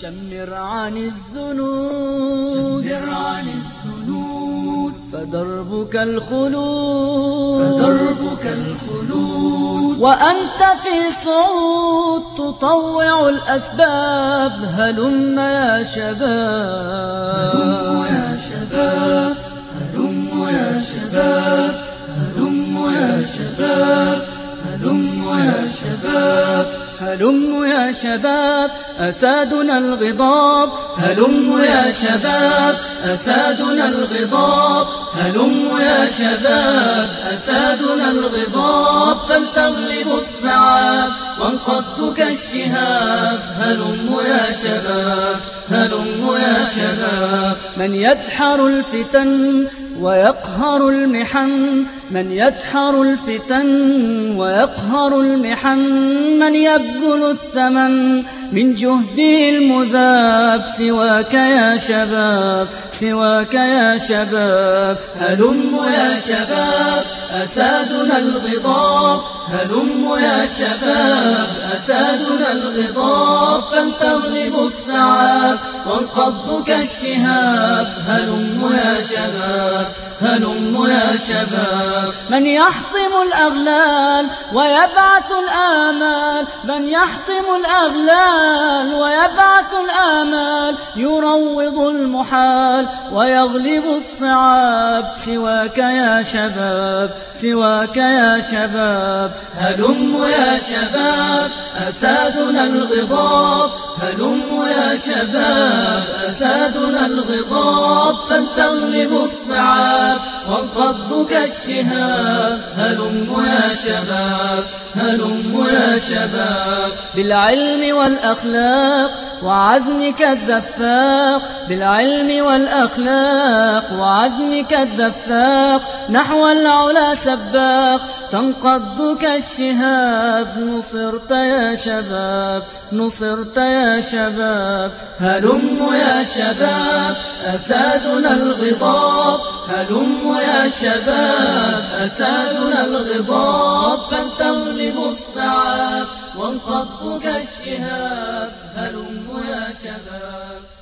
شمر عن الزنود شمر عن الزنود فدربك الخلود. فدربك الخلود. وأنت في صعود تطوع الأسباب. هلم يا شباب. هلم يا شباب. هلم يا شباب. هلم يا شباب. هلم يا شباب هلم يا شباب أسادنا الغضاب. هلم يا شباب أسادنا الغضاب. هلم يا شباب أسادنا الغضاب. فلتغلب السعاب وانقض كالشهاب. هلم يا شباب هلم يا شباب من يدحر الفتن ويقهر المحن من يدحر الفتن ويقهر المحن من يبذل الثمن من جهده المذاب سواك يا شباب سواك يا شباب. هلم يا شباب أسادنا الغضاب هلم يا شباب أسادنا الغضاب فلتغلب السعاب وانقض كالشهاب هلم يا شباب هلم يا شباب. من يحطم الأغلال ويبعث الآمال من يحطم الأغلال ويبعث الآمال يروض المحال ويغلب الصعاب. سواك يا شباب سواك يا شباب. هلم يا شباب أسادنا الغضاب هلم شباب أسادنا الغضاب فلتغلب الصعاب وانقض كالشهاب. هلم يا شباب هلم يا شباب بالعلم والأخلاق. وعزمك الدفاق بالعلم والأخلاق وعزمك الدفاق نحو العلا سباق تنقض كالشهاب نصرت يا شباب نصرت يا شباب هلم يا شباب أسادنا الغضاب هلم يا شباب أسادنا الغضاب فلتغلب السعاب. وانقض كالشهاب هلم يا شباب.